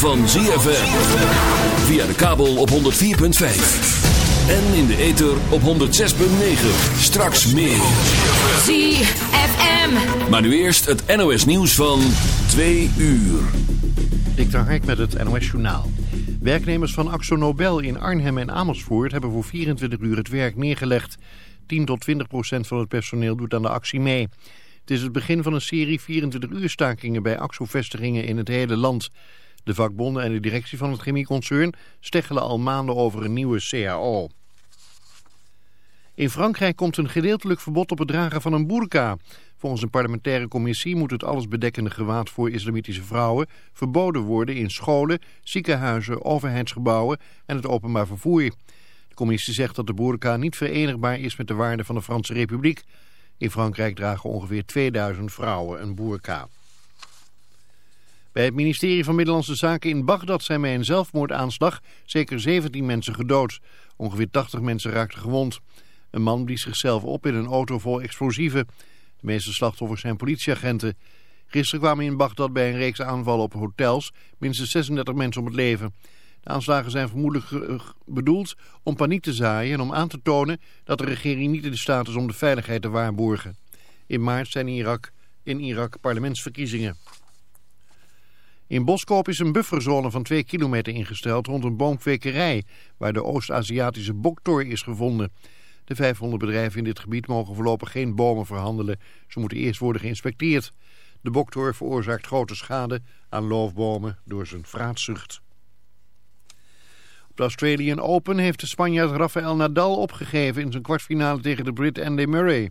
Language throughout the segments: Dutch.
van ZFM. Via de kabel op 104.5. En in de ether op 106.9. Straks meer. ZFM. Maar nu eerst het NOS nieuws van 2 uur. Dik Hark met het NOS Journaal. Werknemers van Axo Nobel in Arnhem en Amersfoort hebben voor 24 uur het werk neergelegd. 10 tot 20 procent van het personeel doet aan de actie mee. Het is het begin van een serie 24 uur stakingen bij Axo-vestigingen in het hele land. De vakbonden en de directie van het chemieconcern steggelen al maanden over een nieuwe CAO. In Frankrijk komt een gedeeltelijk verbod op het dragen van een burka. Volgens een parlementaire commissie moet het allesbedekkende gewaad voor islamitische vrouwen verboden worden in scholen, ziekenhuizen, overheidsgebouwen en het openbaar vervoer. De commissie zegt dat de burka niet verenigbaar is met de waarden van de Franse Republiek. In Frankrijk dragen ongeveer 2000 vrouwen een burka. Bij het ministerie van Middellandse Zaken in Bagdad zijn bij een zelfmoordaanslag zeker 17 mensen gedood. Ongeveer 80 mensen raakten gewond. Een man blies zichzelf op in een auto vol explosieven. De meeste slachtoffers zijn politieagenten. Gisteren kwamen in Bagdad bij een reeks aanvallen op hotels minstens 36 mensen om het leven. De aanslagen zijn vermoedelijk bedoeld om paniek te zaaien en om aan te tonen dat de regering niet in staat is om de veiligheid te waarborgen. In maart zijn in Irak, in Irak parlementsverkiezingen. In Boskoop is een bufferzone van 2 kilometer ingesteld rond een boomkwekerij waar de Oost-Aziatische boktor is gevonden. De 500 bedrijven in dit gebied mogen voorlopig geen bomen verhandelen. Ze moeten eerst worden geïnspecteerd. De boktor veroorzaakt grote schade aan loofbomen door zijn vraatzucht. Op de Australian Open heeft de Spanjaard Rafael Nadal opgegeven in zijn kwartfinale tegen de Brit Andy Murray.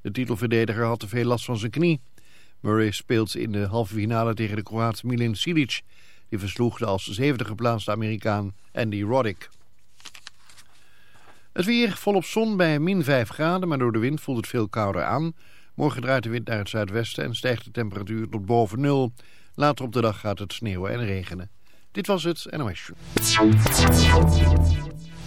De titelverdediger had te veel last van zijn knie. Murray speelt in de halve finale tegen de Kroaat Milin Silic. Die versloeg de als zevende geplaatste Amerikaan Andy Roddick. Het weer volop zon bij min 5 graden, maar door de wind voelt het veel kouder aan. Morgen draait de wind naar het zuidwesten en stijgt de temperatuur tot boven nul. Later op de dag gaat het sneeuwen en regenen. Dit was het NOS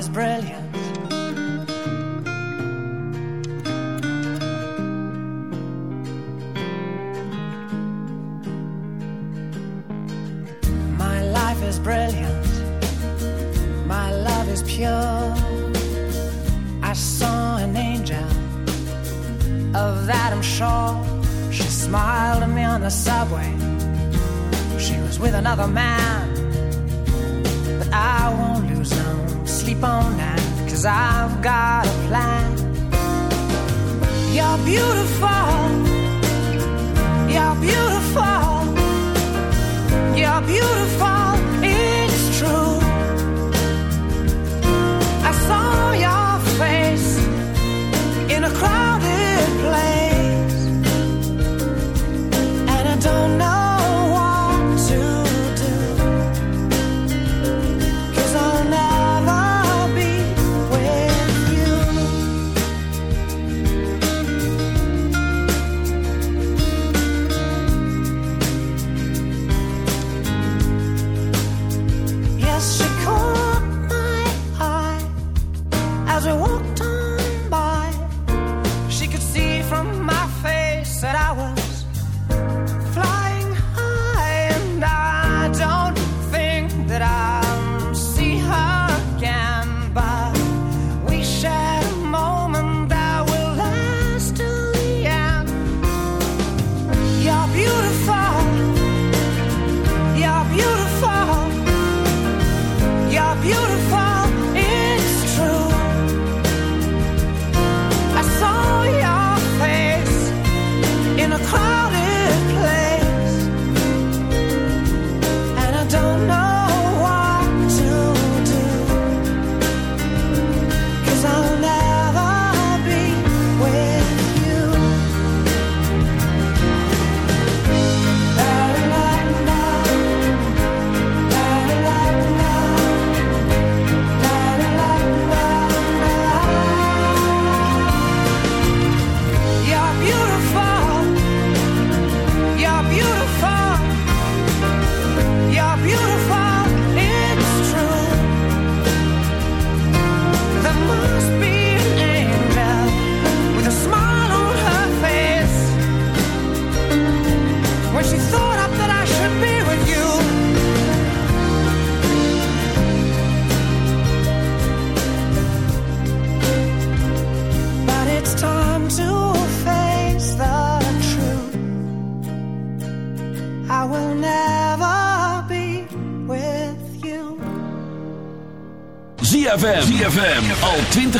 Is brilliant.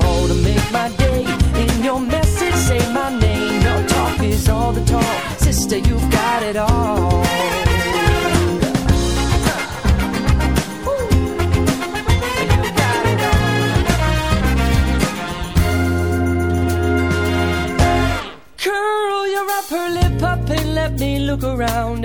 call to make my day. In your message, say my name. Your talk is all the talk. Sister, you've got it all. Curl your upper lip up and let me look around.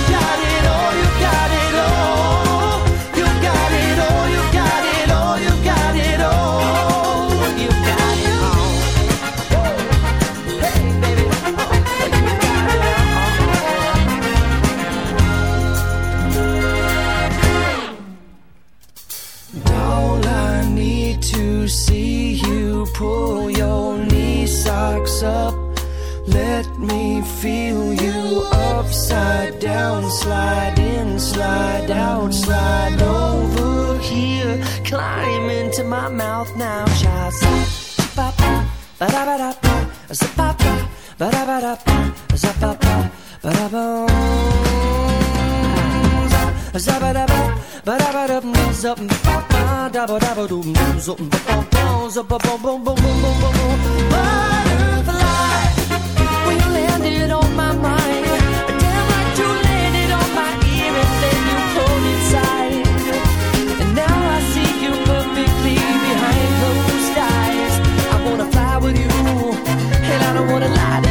bones up, dabba dabba doom dooms up, bones up, boom boom boom boom boom boom boom. Butterfly, when you landed on my mind, damn like you landed on my ear and then you pulled inside, and now I see you perfectly behind closed eyes. I wanna fly with you, and I don't wanna lie.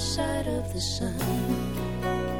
side of the sun.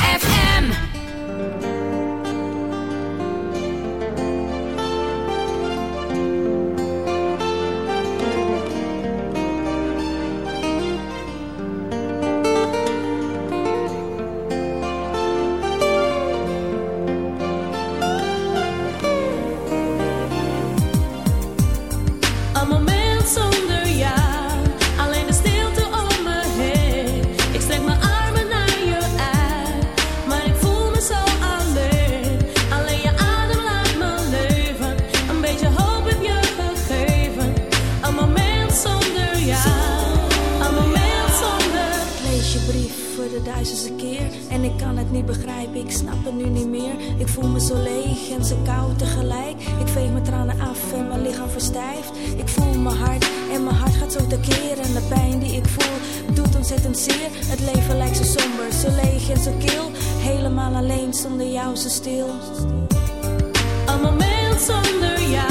jou zo stil. Een moment zonder jou.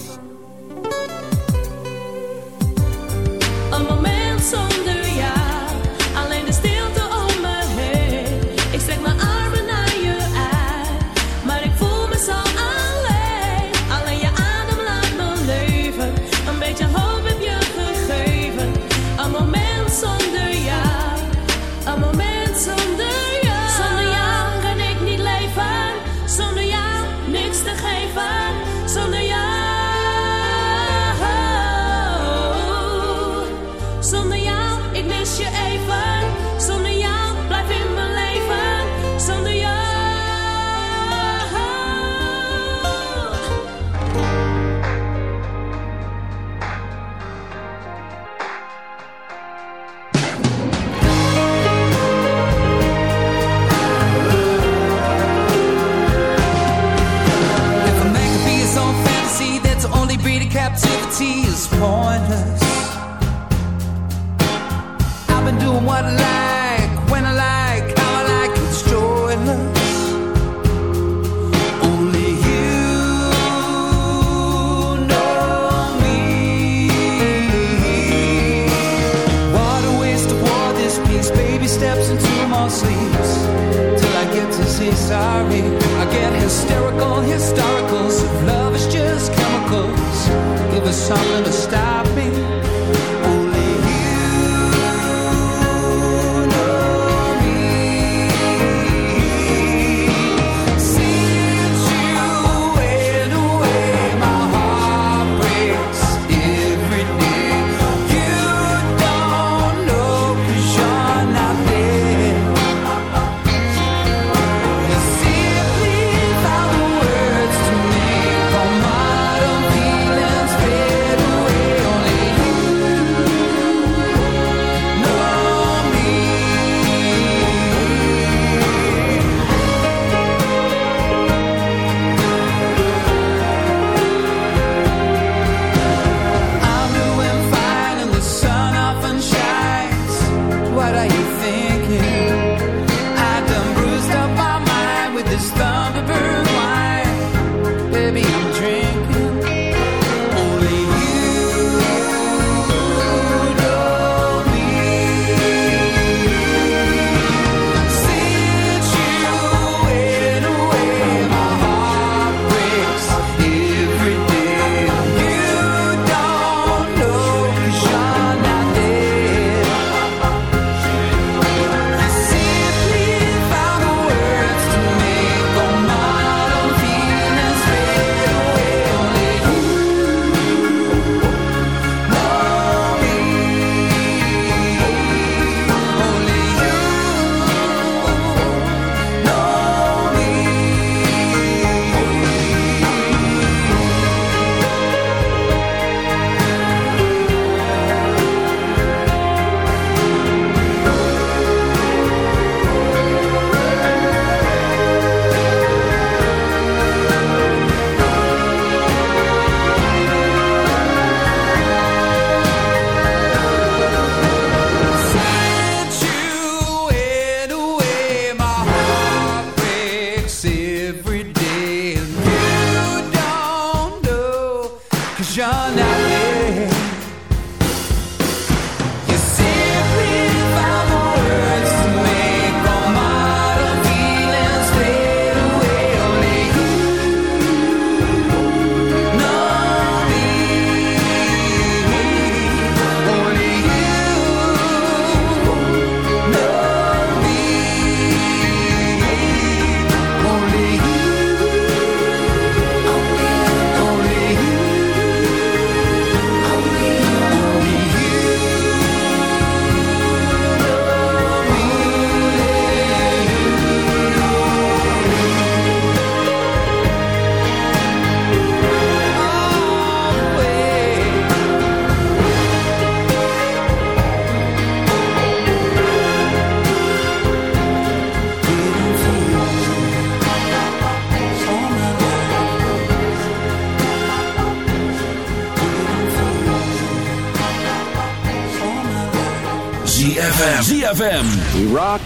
pointless. I've been doing what I like, when I like, how I like, it's joyless. Only you know me. What a waste to wear this piece, baby. steps into my sleeves till I get to say sorry. I get hysterical, hysterical.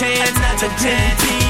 chance, not a chance.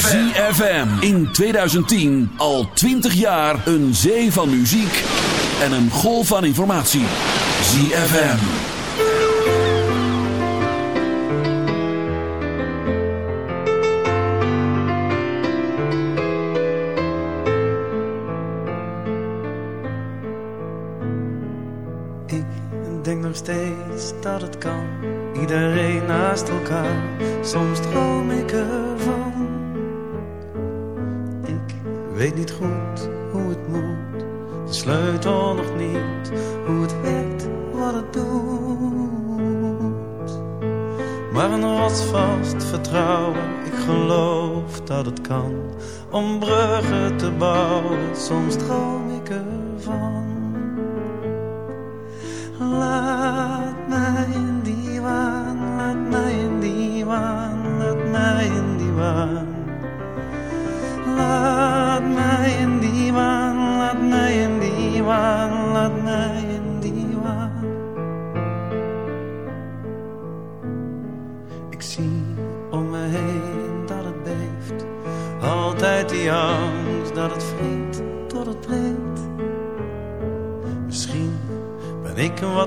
ZFM. In 2010 al 20 jaar een zee van muziek en een golf van informatie. ZFM. Ik denk nog steeds dat het kan. Iedereen naast elkaar. Soms droom ik er weet niet goed hoe het moet. De sleutel nog niet, hoe het werkt, wat het doet. Maar een rotsvast vertrouwen, ik geloof dat het kan. Om bruggen te bouwen, soms droom ik er